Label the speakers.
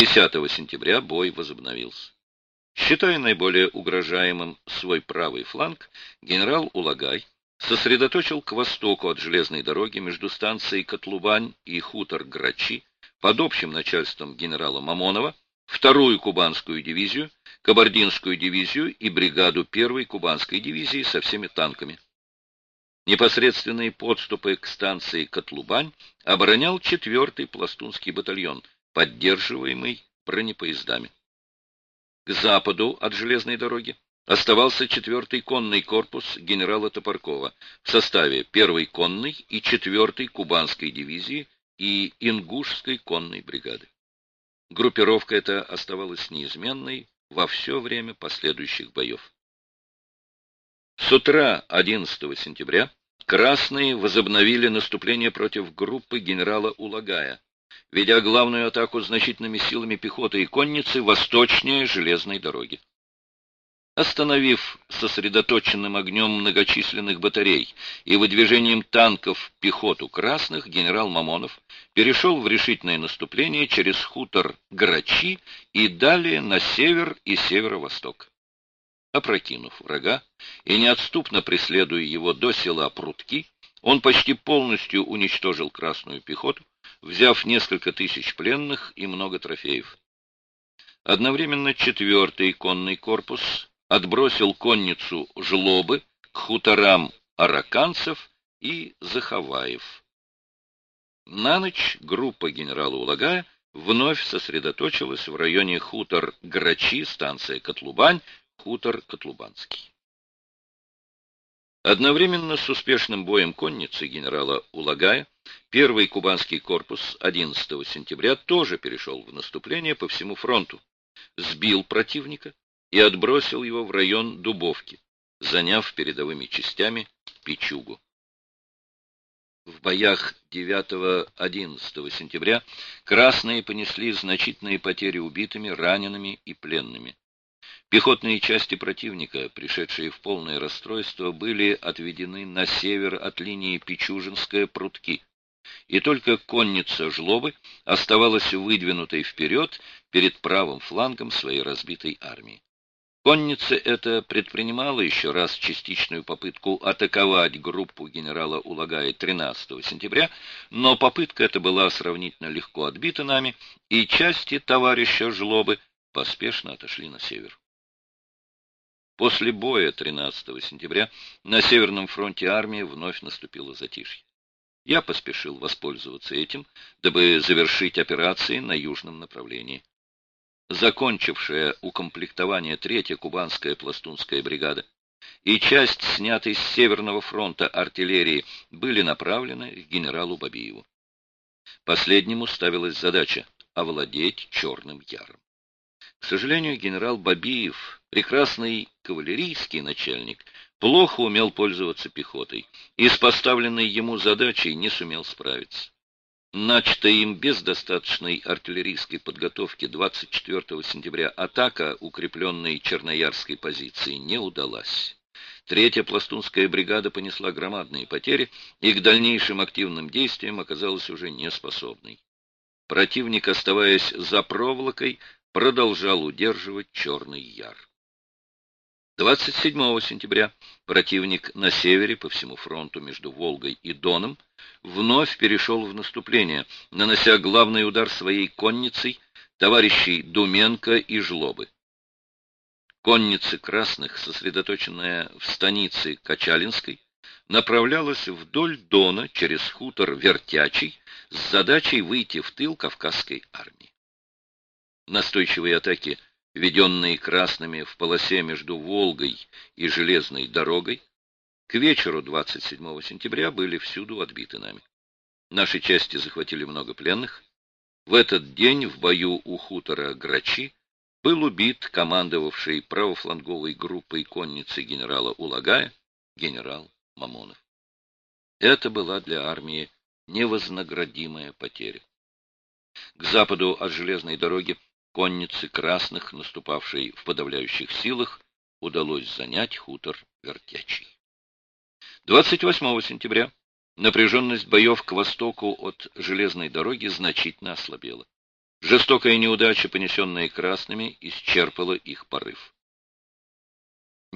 Speaker 1: 10 сентября бой возобновился. Считая наиболее угрожаемым свой правый фланг, генерал Улагай сосредоточил к востоку от железной дороги между станцией Котлубань и хутор Грачи под общим начальством генерала Мамонова вторую кубанскую дивизию, кабардинскую дивизию и бригаду первой кубанской дивизии со всеми танками. Непосредственные подступы к станции Котлубань оборонял 4-й пластунский батальон, поддерживаемый бронепоездами. К западу от железной дороги оставался 4-й конный корпус генерала Топоркова в составе 1-й конной и 4-й кубанской дивизии и Ингушской конной бригады. Группировка эта оставалась неизменной во все время последующих боев. С утра 11 сентября красные возобновили наступление против группы генерала Улагая, ведя главную атаку значительными силами пехоты и конницы восточнее железной дороги. Остановив сосредоточенным огнем многочисленных батарей и выдвижением танков пехоту красных, генерал Мамонов перешел в решительное наступление через хутор Грачи и далее на север и северо-восток. Опрокинув врага и неотступно преследуя его до села Прутки, он почти полностью уничтожил красную пехоту, взяв несколько тысяч пленных и много трофеев. Одновременно четвертый конный корпус отбросил конницу жлобы к хуторам араканцев и захаваев. На ночь группа генерала Улагая вновь сосредоточилась в районе хутор Грачи, станция Котлубань, хутор Котлубанский. Одновременно с успешным боем конницы генерала Улагая первый кубанский корпус 11 сентября тоже перешел в наступление по всему фронту, сбил противника и отбросил его в район Дубовки, заняв передовыми частями Пичугу. В боях 9-11 сентября красные понесли значительные потери убитыми, ранеными и пленными. Пехотные части противника, пришедшие в полное расстройство, были отведены на север от линии Пичужинская-Прутки, и только конница Жлобы оставалась выдвинутой вперед перед правым флангом своей разбитой армии. Конница эта предпринимала еще раз частичную попытку атаковать группу генерала Улагая 13 сентября, но попытка эта была сравнительно легко отбита нами, и части товарища Жлобы поспешно отошли на север. После боя 13 сентября на Северном фронте армии вновь наступило затишье. Я поспешил воспользоваться этим, дабы завершить операции на южном направлении закончившая укомплектование третья кубанская пластунская бригада, и часть снятой с Северного фронта артиллерии были направлены к генералу Бабиеву. Последнему ставилась задача овладеть Черным Яром. К сожалению, генерал Бабиев, прекрасный кавалерийский начальник, плохо умел пользоваться пехотой и с поставленной ему задачей не сумел справиться. Начатая им без достаточной артиллерийской подготовки 24 сентября атака укрепленной Черноярской позиции не удалась. Третья пластунская бригада понесла громадные потери и к дальнейшим активным действиям оказалась уже неспособной. Противник, оставаясь за проволокой, продолжал удерживать Черный Яр. 27 сентября противник на севере по всему фронту между Волгой и Доном вновь перешел в наступление, нанося главный удар своей конницей товарищей Думенко и Жлобы. Конница красных, сосредоточенная в станице Качалинской, направлялась вдоль Дона через хутор Вертячий с задачей выйти в тыл Кавказской армии. Настойчивые атаки – веденные красными в полосе между Волгой и железной дорогой, к вечеру 27 сентября были всюду отбиты нами. Наши части захватили много пленных. В этот день в бою у хутора Грачи был убит командовавший правофланговой группой конницы генерала Улагая генерал Мамонов. Это была для армии невознаградимая потеря. К западу от железной дороги конницы красных, наступавшей в подавляющих силах, удалось занять хутор Вертячий. 28 сентября напряженность боев к востоку от железной дороги значительно ослабела. Жестокая неудача, понесенная красными, исчерпала их порыв.